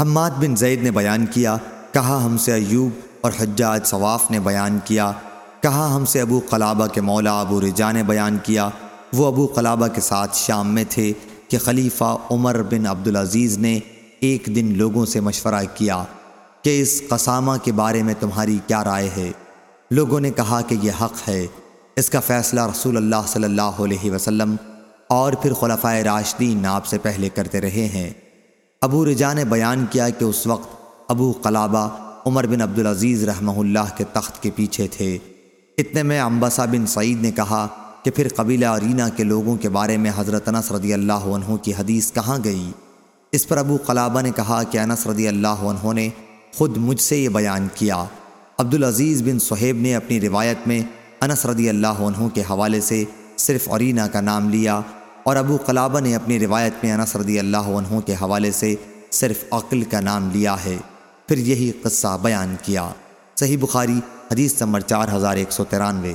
حماد بن زید نے بیان کیا، کہا ہم سے ایوب اور حجاج ثواف نے بیان کیا، کہا ہم سے ابو قلابہ کے مولا ابو رجا نے بیان کیا۔ وہ ابو قلابہ کے ساتھ شام میں تھے کہ خلیفہ عمر بن عبدالعزیز نے ایک دن لوگوں سے مشورہ کیا کہ اس قسامہ کے بارے میں تمہاری کیا رائے ہے۔ لوگوں نے کہا کہ یہ حق ہے، اس کا فیصلہ رسول اللہ صلی اللہ علیہ وسلم اور پھر خلفۂ راشدین آپ سے پہلے کرتے رہے ہیں۔ ابو رجا نے بیان کیا کہ اس وقت ابو قلابہ عمر بن عبدالعزیز رحمہ اللہ کے تخت کے پیچھے تھے۔ اتنے میں امبسا بن سعید نے کہا کہ پھر قبیلہ ارینا کے لوگوں کے بارے میں حضرت انس رضی اللہ عنہ کی حدیث کہاں گئی؟ اس پر ابو قلابہ نے کہا کہ انس رضی اللہ عنہ نے خود مجھ سے یہ بیان کیا۔ عبدالعزیز بن صہیب نے اپنی روایت میں انس رضی اللہ عنہ کے حوالے سے صرف ارینا کا نام لیا اور ابو قلابہ نے اپنی روایت میں انس رضی اللہ عنہ کے حوالے سے صرف عقل کا نام لیا ہے، پھر یہی قصہ بیان کیا۔ صحیح بخاری، حدیث نمبر چار ہزار ایک سو ترانوے۔